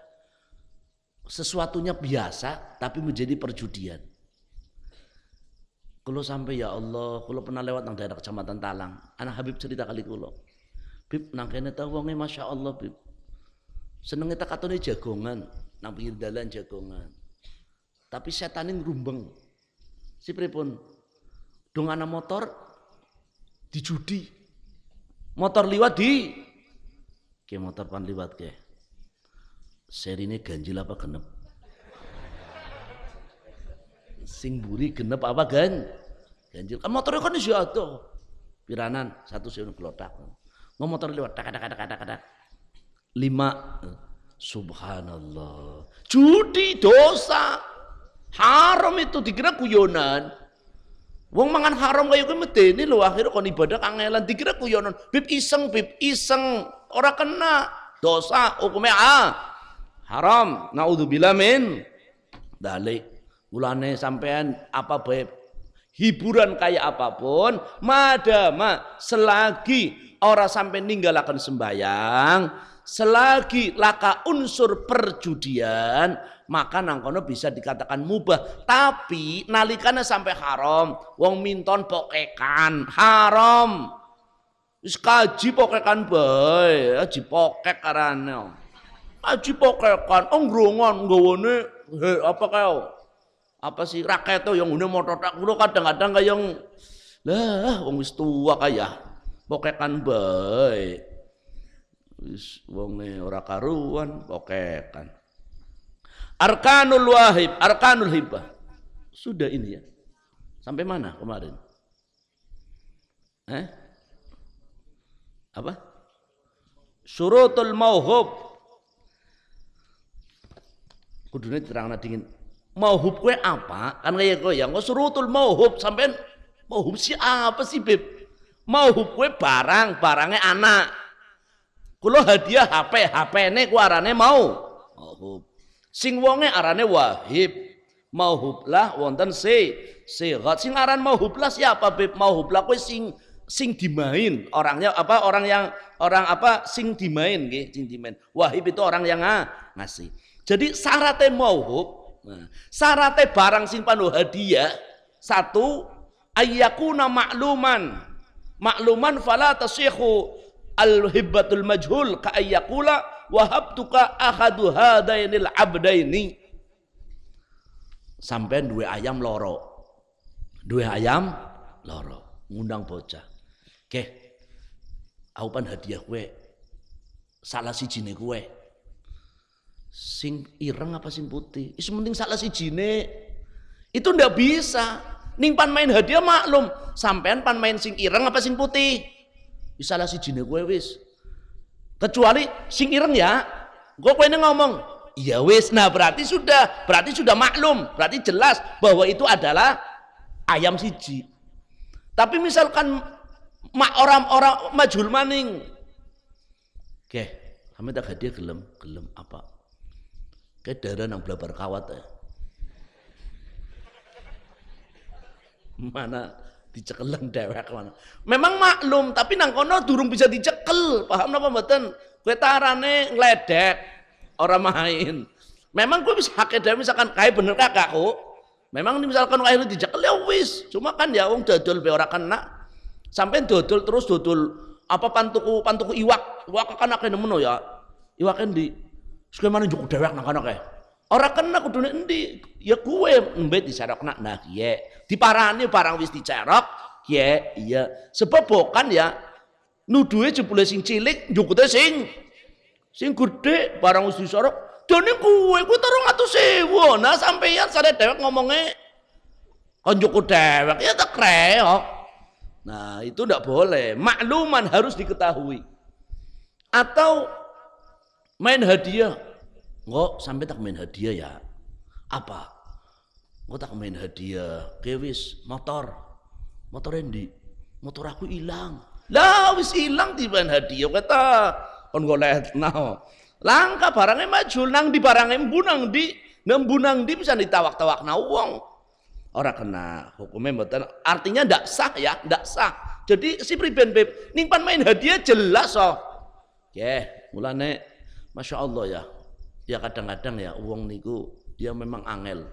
S2: sesuatunya biasa tapi menjadi perjudian. Kalau sampai ya Allah, kalau pernah lewat nang daerah kecamatan Talang, anak Habib cerita kali kulo. Bib nang kene ta wonge Masya Allah Bib. Senenge tak katone jagongan, nang pinggir dalan jagongan. Tapi setanin rumbeng. Si pripun? Dong anak motor dijudi. Motor liwat di ke motor pan liwat ke. Serine ganjil apa genep? Sing buri genep apa gan? Ganjil. Kan motornya kan iso ado. Piranan satu sing klotak. Mau motor liwat tak tak tak tak. Lima Subhanallah. Judi dosa. Haram itu dikira guyonan. Wong mangan haram kaya kuwi medeni lho akhirnya kon ibadah kangelan dikira guyonan. Bib iseng, bib iseng. Ora kena dosa hukumnya ah. Haram. Naudzubillah min dalik. Mulane sampean apa baik hiburan kayak apa pun, madama selagi orang sampai ninggalakan sembayang, selagi laka unsur perjudian, maka nangkono bisa dikatakan mubah. Tapi nalikana sampai haram, wong minton pokekan haram. Wis kaji pokekan bae, kaji pokek karane. Kaji pokekan, oh ngrongon he apa kau? Apa sih rakyat tuh yang udah motor tak kadang-kadang kayak yang lah wong wis tua kaya pokekan bae. Wis wong ne ora karuan pokekan. Arkanul wahib, arkanul hibah. Sudah ini ya. Sampai mana kemarin? Eh? Apa? Surutul mauhub. Kudune terangna dingin. Mauhub kue apa? Kan kayak kue yang kau surutul mauhub sampai mauhub si apa sih beb? Mauhub kue barang, barangnya anak. Kulo hadiah HP, HP ne ku arane mau. Mauhub. Sing wonge arane wahib. Mauhub lah wonten se sehat. Sing aran mauhub lah siapa beb? Mauhub lah kue sing sing dimain orangnya apa orang yang orang apa sing dimain nggih sing dimain wahib itu orang yang ah, ngasih jadi syaratnya mauhub nah, syaratnya barang sing panu hadiah satu ayyakuna makluman makluman fala tasihu al hibbatul majhul ka ayyakula wahabtuka ahadu hadainil abdaini sampai dua ayam loro dua ayam loro ngundang bocah Oke. Aku pan hadiah kue. Salah si jine kue. Sing ireng apa sing putih? Isu penting salah si jine. Itu ndak bisa. Ning pan main hadiah maklum. Sampean pan main sing ireng apa sing putih? Bisa salah si jine kue wis. Kecuali sing ireng ya. Gue kue ngomong. Iya wis. Nah berarti sudah. Berarti sudah maklum. Berarti jelas bahwa itu adalah ayam siji. Tapi misalkan mak orang-orang majul maning. Oke, kami tak hadiah gelem, gelem apa? Kayak darah nang blabar kawat ya. Mana dicekeleng dewek mana. Memang maklum, tapi nang kono durung bisa dicekel. Paham napa mboten? Kowe tarane ngledek orang main. Memang gue bisa hake dhewe misalkan kayak bener kakakku. Memang misalkan kayak dicekel ya wis. Cuma kan ya wong dodol be ora kena. Sampai dodol terus dodol apa pantuku pantuku iwak. Iwak kan akeh nemen ya. Iwak kan di Sekemana mana cukup dewek nang kono kae. Ora kena kudune endi? Ya gue embe diserokna nah kiye. Diparani barang wis dicerok, kiye iya. Sebab bukan ya nuduhe jebule sing cilik njukute sing sing gede barang wis diserok. Dene kuwe kuwi 300.000. Nah sampeyan sare dewek ngomongnya kon njukut dewek ya tak kreok. Nah, itu tidak boleh. Makluman harus diketahui. Atau main hadiah. Enggak, sampai tak main hadiah ya. Apa? Enggak tak main hadiah. Kewis motor. Motor endi? Motor aku hilang lah wis hilang di main hadiah kata kon golek nah langka barangnya maju. Nang di barangnya bunang di nembunang di bisa ditawak-tawak na uang orang kena hukumnya mboten. Artinya ndak sah ya ndak sah. Jadi si priben beb nimpan main hadiah jelas oh. Yeah, mulane Masya Allah ya, ya kadang-kadang ya uang niku ya memang angel.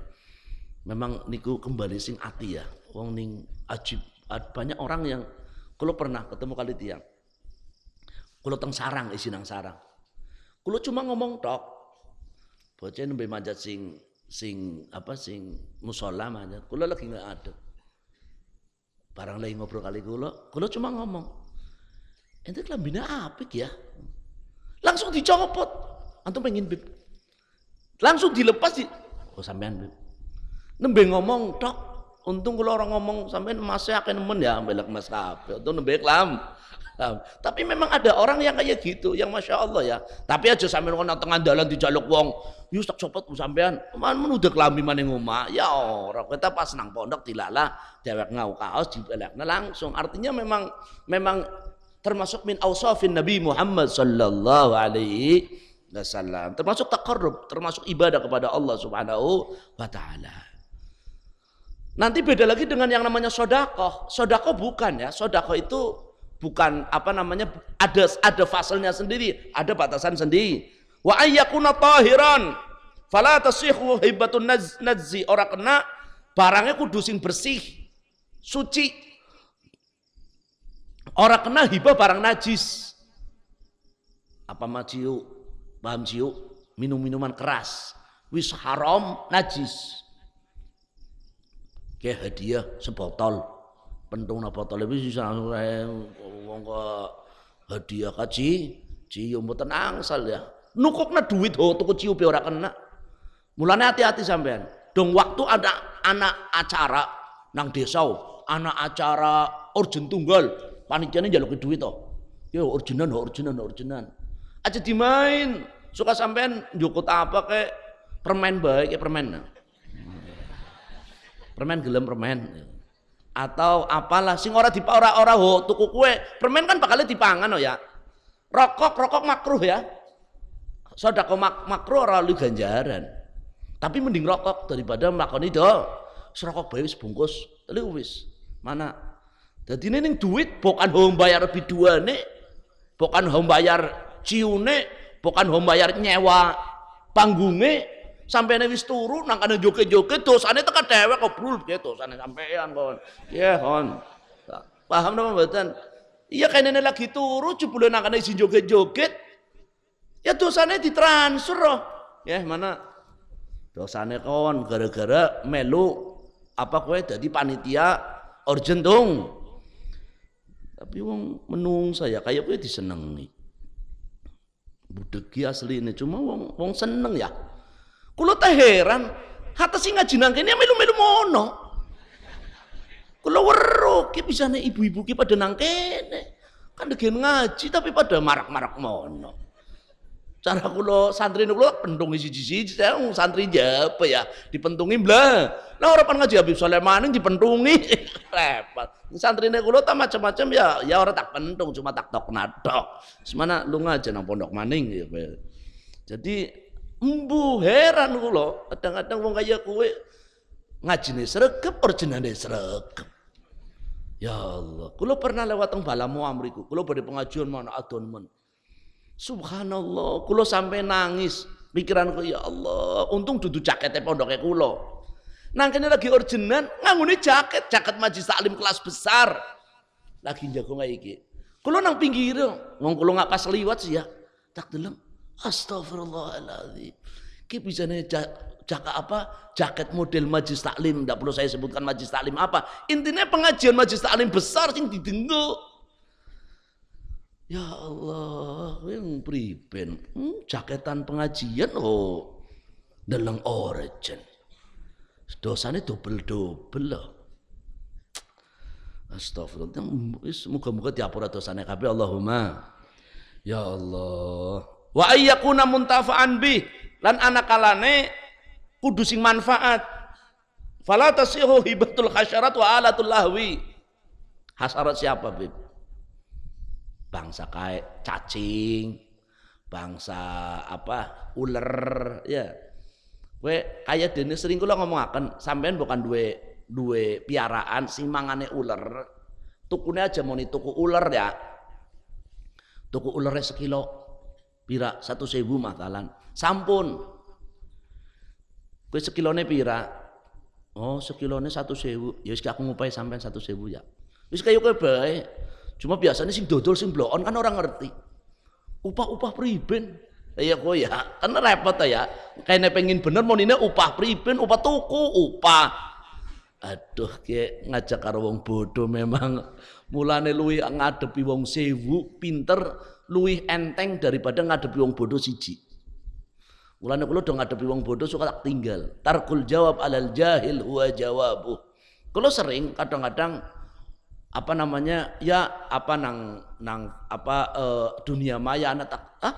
S2: Memang niku kembali sing ati ya. Uang ning ajib. Banyak orang yang kalau pernah ketemu kali tiang. Kalau teng sarang isi nang sarang. Kalau cuma ngomong tok. Bocah nembe manjat sing sing apa sing musola manjat. Kalau lagi nggak ada. Barang lagi ngobrol kali kulo, kulo cuma ngomong. Ente kelambina apik ya. Langsung dicopot. Antum pengen bib. Langsung dilepas di Oh sampean bib. Nembe ngomong tok. Untung kalau orang ngomong sampean masih akan nemen ya belak mas kafe. Untung nembe lam. Tapi memang ada orang yang kayak gitu, yang masya Allah ya. Tapi aja sampean ngono tengah dalan dijaluk wong, yus tak copot sampean. Man udah kelambi mana ngomah, ya orang kita pas nang pondok dilala, dewek ngau kaos dibelakna langsung. Artinya memang memang termasuk min ausafin Nabi Muhammad sallallahu alaihi wasallam. Termasuk takarrub termasuk ibadah kepada Allah Subhanahu wa taala. Nanti beda lagi dengan yang namanya sodakoh. Sodakoh bukan ya. Sodakoh itu bukan apa namanya ada ada fasalnya sendiri ada batasan sendiri. Wa ayyakuna tahiran fala tasihu hibatun nazzi. Orang kena barangnya kudu sing bersih suci Orang kena hibah barang najis. Apa maciu? Paham ciu? Minum-minuman keras. Wis haram najis. Kayak hadiah sebotol. Pentung na botol itu bisa wong hadiah kaji cium mboten angsal ya. Nukokna duit ho tuku ciup ora kena. Mulane hati-hati sampean. Dong waktu ada anak acara nang desa, anak acara urgent tunggal, panitianya jaluk duit toh. Yo urgenan, urgenan, urgenan. Aja dimain. Suka sampean jukut apa kayak permen baik ya permen. Permen gelem permen. Atau apalah sing ora di ora ora ho tuku kue. Permen kan bakal dipangan oh ya. Rokok rokok makruh ya. Sodako mak makruh ora lu ganjaran. Tapi mending rokok daripada melakukan itu. Serokok bayi sebungkus, lu wis. Mana jadi ini duit bukan hom bayar biduane, bukan hom bayar ciune, bukan hom bayar nyewa sampai wis turu nang kana joget-joget dosane tekan dewek kobrul piye dosane sampean kon. Ya kon. Paham napa mboten? Iya kene lagi turu jebule nang kana isin joget-joget. Ya dosane ditransfer. Ya mana? Dosane kon gara-gara melu apa kowe dadi panitia urgent dong tapi wong menung saya kayak gue disenengi. Budegi ini cuma wong wong seneng ya. Kulo teh heran, hata sing ngaji nang kene melu-melu mono. Kulo weruh bisa nih ibu-ibu ki pada. Kan degen ngaji tapi pada marak-marak mono. Cara kula santri niku kula pentungi siji-siji, wong santri japa ya, dipentungi blah. Nah orang pan ngaji Habib Sulaiman dipentungi repot. Santri niku kula tak macam-macam ya, ya orang tak pentung, cuma tak tok nadok. Semana lu ngaji nang pondok maning ya. Jadi embu heran kadang-kadang wong kaya kowe ngajine sregep originane sregep. Ya Allah, kula pernah lewat teng balamu amriku, kula badhe pengajian mana adon men. Subhanallah, kula sampai nangis. Pikiranku ya Allah, untung dudu jakete pondoke kula. Nang kene lagi orjenan ngangune jaket, jaket majlis taklim kelas besar. Lagi jago kayak iki. Kula nang pinggir, wong kula nggak pas liwat sih ya. Tak delem. Astagfirullahaladzim. Ki bisa jaka apa? Jaket model majlis taklim, tidak perlu saya sebutkan majlis taklim apa. Intinya pengajian majlis taklim besar sing didengo. Ya Allah, yang priben, hmm, jaketan pengajian oh, dalam origin. Dosanya double-double lah. Astagfirullah. Semoga-moga diapura dosanya kabeh Allahumma. Ya Allah. Wa ayyakuna muntafa'an bi lan anak kalane kudu sing manfaat. Fala tasihu hibatul hasyarat wa alatul lahwi. Hasarat siapa, Bib? Bangsa kayak cacing, bangsa apa? ular, ya. We kayak dene sering kula ngomongaken, sampean bukan duwe duwe piaraan sing mangane ular. Tukune aja moni tuku ular ya. Tuku ularnya sekilo pira satu sewu matalan sampun Kue sekilone pira? Oh, sekilone satu sewu. Ya wis aku ngupai sampean satu sewu ya. Wis kayu kowe bae. Cuma biasanya sing dodol sing blokon kan orang ngerti. Upah-upah priben. Ya kok ya, kan repot ya. Kayaknya pengen bener mau ini upah priben, upah tuku, upah. Aduh, kayak ngajak karo wong bodoh memang. Mulane luwi ngadepi wong sewu, pinter, luwih enteng daripada ngadepi wong bodoh siji. Mulane kula do ngadepi wong bodoh suka tak tinggal. Tarkul jawab alal jahil huwa jawabu. Kula sering kadang-kadang apa namanya ya apa nang nang apa uh, dunia maya anak tak ah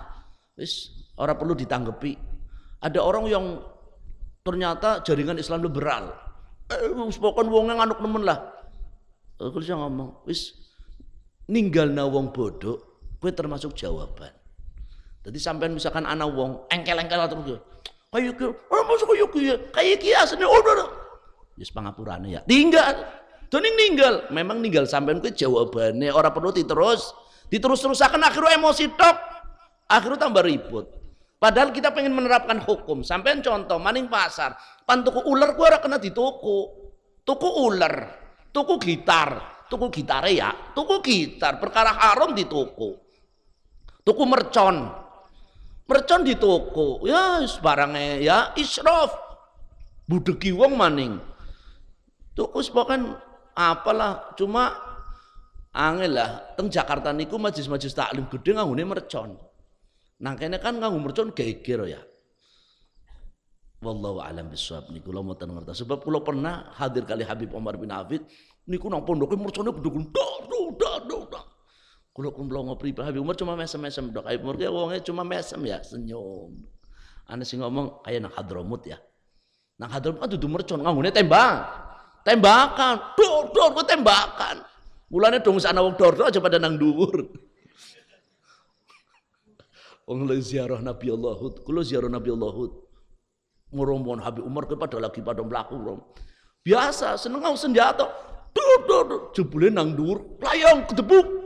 S2: wis orang perlu ditanggapi. Ada orang yang ternyata jaringan Islam liberal. Eh, pokoknya wong nganuk nemen lah. Uh, kalau ngomong, wis ninggal na wong bodoh, gue termasuk jawaban. Jadi sampean misalkan anak wong engkel-engkel terus ya. Kayak oh masuk kayak ki ya. Kayak ki asline oh udah. Wis pangapurane ya. Tinggal. Doning ninggal. Memang ninggal sampean kuwi jawabannya orang perlu diterus. Diterus-terusakan akhirnya emosi tok. Akhirnya tambah ribut. Padahal kita pengen menerapkan hukum. Sampean contoh maning pasar, pan tuku ular kuwi ora kena dituku. Tuku ular, tuku gitar, tuku gitar ya, tuku gitar perkara haram dituku. Tuku mercon, mercon di toko ya barangnya ya israf budeki wong maning toko sepakan apalah cuma angel lah teng Jakarta niku majlis-majlis taklim gede nganggune mercon nang kene kan nganggo mercon geger ya wallahu alam bisawab niku lo mboten ngerti sebab kula pernah hadir kali Habib Omar bin Hafid niku nang pondoke mercone dak dak Kulo kumpul ngopi Pak Habib Umar cuma mesem-mesem dok. Habib Umar dia wongnya cuma mesem ya senyum. Anda sih ngomong kayak nak hadromut ya. Nak hadromut kan duduk mercon nganggune tembak. Tembakan, dor dor kok tembakan. Mulane dong sana wong dor dor aja pada nang dhuwur. Wong ziarah Nabi Allah Hud, ziarah Nabi Allah Hud. Habib Umar ke pada lagi pada melaku rom. Biasa seneng ngau senjata. Dor dor jebule nang dhuwur, layang kedebuk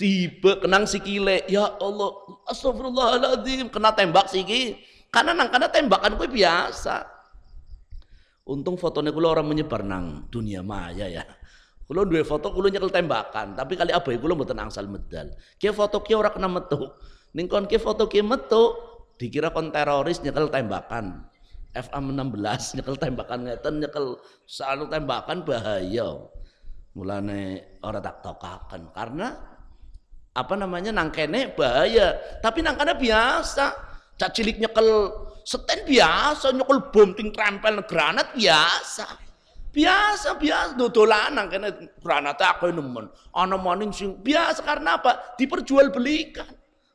S2: tiba kenang sikile ya Allah astagfirullahaladzim kena tembak siki karena nang karena tembakan gue biasa untung fotonya kulo orang menyebar nang dunia maya ya. Kulo dua foto kulo nyekel tembakan. Tapi kali apa ya kulo mboten angsal medal. Kia foto kia orang kena metu ningkon kia foto kia metu dikira kon teroris nyekel tembakan. FA 16 nyekel tembakan ngeten nyekel selalu tembakan bahaya. Mulane orang tak tokakan karena apa namanya nangkene bahaya. Tapi nangkana biasa. Cak cilik nyekel seten biasa nyekel bom ting trempel granat biasa biasa biasa dodolan nangkene granat aku nemen ana maning sing biasa karena apa diperjualbelikan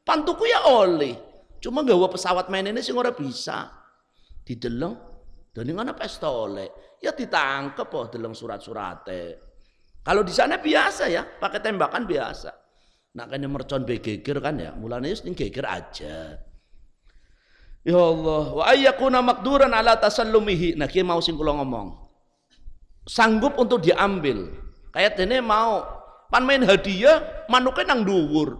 S2: pantuku ya oleh Cuma gawa pesawat main ini sing ora bisa. Dideleng ngana pesta oleh. Ya ditangkep oh deleng surat-surate. Kalau di sana biasa ya, pakai tembakan biasa. Nak kene mercon begeger kan ya, mulane wis ning geger aja. Ya Allah, wa ayyakuna makduran ala tasallumihi. Nah, kia mau sing ngomong. Sanggup untuk diambil. Kayak dene mau pan main hadiah, manuknya nang dhuwur.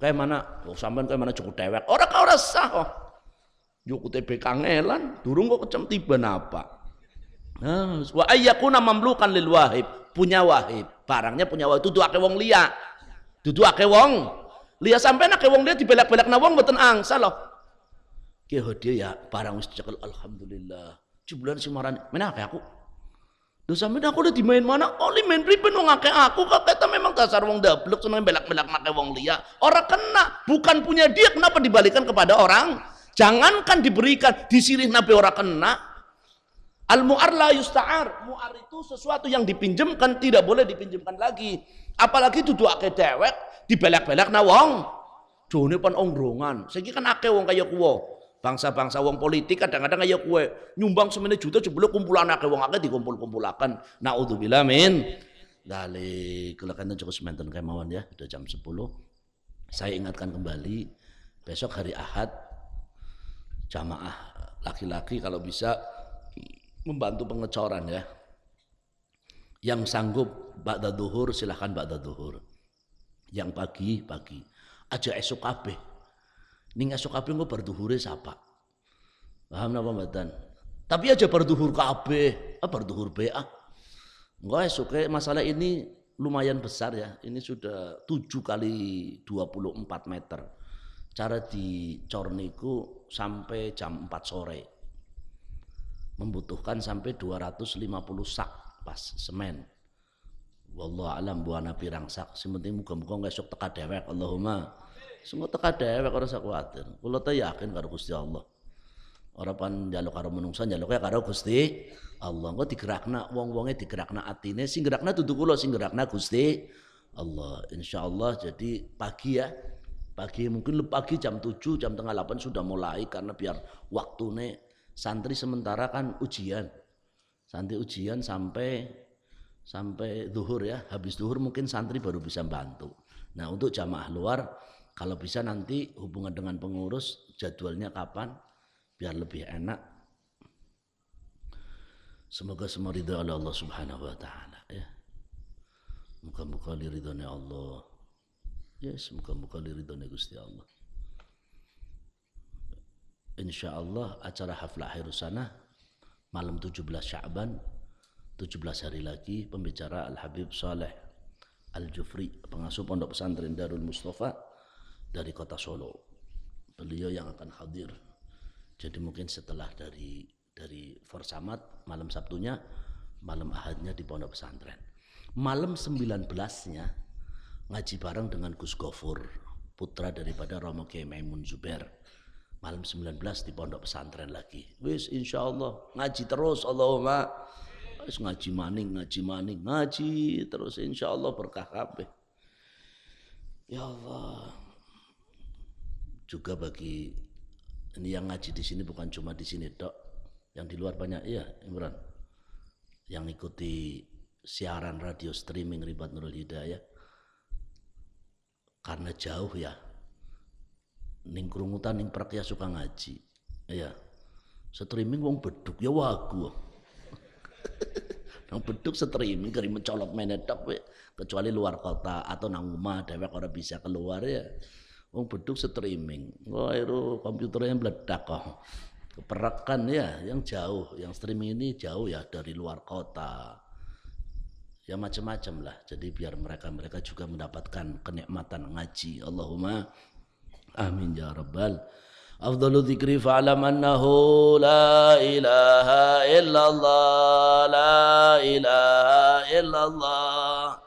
S2: Kayak mana? Oh, sampean kayak mana cukup dewek. Orang kau rasa oh. Juku TB kangelan, durung kok kecem tiba apa. Nah, wa ayyakuna mamlukan lil wahib, punya wahib. Barangnya punya wahib, dudu ake wong liya. Dudu ake wong. Liya sampean ake wong liya dibelak-belak na wong mboten angsa loh. Ki hadiah ya barang wis cekel alhamdulillah. Jeblan sing marani, menake aku. Lho sampean aku udah dimain mana? Oh li main priben wong akeh aku kok kata memang dasar wong dablek seneng belak-belak make wong liya. Orang kena, bukan punya dia kenapa dibalikan kepada orang? Jangankan diberikan, disirih nabi orang kena. Al mu'ar la yusta'ar. Mu'ar itu sesuatu yang dipinjamkan tidak boleh dipinjamkan lagi. Apalagi duduk akeh dewek dibelak-belak na wong. Jone pan ongrongan. Saiki kan akeh wong kaya kuwo. Bangsa-bangsa wong politik kadang-kadang kaya kue nyumbang semene juta jebule kumpulan akeh wong akeh dikumpul-kumpulaken. Nauzubillah min. Dalik kalau kan cukup sementen kemauan ya, udah jam 10. Saya ingatkan kembali besok hari Ahad jamaah laki-laki kalau bisa membantu pengecoran ya. Yang sanggup ba'da duhur silahkan ba'da duhur. Yang pagi pagi. Aja esok kabeh. Ning esok kabeh engko berduhure sapa? Paham napa mboten? Tapi aja berduhur kabeh, ah berduhur BA. Enggak esok masalah ini lumayan besar ya. Ini sudah 7 kali 24 meter. Cara dicor niku sampai jam 4 sore. Membutuhkan sampai 250 sak pas semen. Wallahu alam buana pirang sak. Sing penting muga-muga esuk teka dewek Allahumma. Semua teka dewek ora usah kuwatir. Kula teh yakin karo Gusti Allah. Ora pan njaluk karo menungsa njaluknya karo Gusti Allah. Engko digerakna wong-wonge digerakna atine sing gerakna dudu kula sing gerakna Gusti Allah. Insyaallah jadi pagi ya. Pagi mungkin pagi jam 7, jam tengah 8 sudah mulai karena biar waktune santri sementara kan ujian. Santri ujian sampai sampai duhur ya. Habis duhur mungkin santri baru bisa bantu. Nah untuk jamaah luar kalau bisa nanti hubungan dengan pengurus jadwalnya kapan biar lebih enak. Semoga semua ridho oleh Allah Subhanahu wa taala ya. Muka-muka ridhonya Allah. Ya, semoga-moga ridhonya Gusti Allah. Insya Allah acara haflah akhir sana malam 17 Sya'ban 17 hari lagi pembicara Al Habib Saleh Al Jufri pengasuh pondok pesantren Darul Mustafa dari kota Solo. Beliau yang akan hadir. Jadi mungkin setelah dari dari Forsamat malam Sabtunya, malam Ahadnya di pondok pesantren. Malam 19-nya ngaji bareng dengan Gus Gofur, putra daripada Romo Kiai Maimun Zubair. Malam 19 di pondok pesantren lagi. Wis insya Allah ngaji terus Allahumma. Wis ngaji maning, ngaji maning, ngaji terus insya Allah berkah kabeh. Ya Allah. Juga bagi ini yang ngaji di sini bukan cuma di sini dok, yang di luar banyak iya Imran. Yang ikuti siaran radio streaming Ribat Nurul Hidayah. Karena jauh ya. Ning kerumutan ning ya suka ngaji. Ya streaming wong beduk ya wagu. Nang beduk streaming kari mencolot menetok kecuali luar kota atau nang rumah dewek orang bisa keluar ya wong beduk streaming wah itu komputernya meledak kok keperakan ya yang jauh yang streaming ini jauh ya dari luar kota ya macam-macam lah. Jadi biar mereka-mereka juga mendapatkan kenikmatan ngaji. Allahumma amin ya rabbal. Afdalu dzikri fa'lam annahu la ilaha illallah la ilaha illallah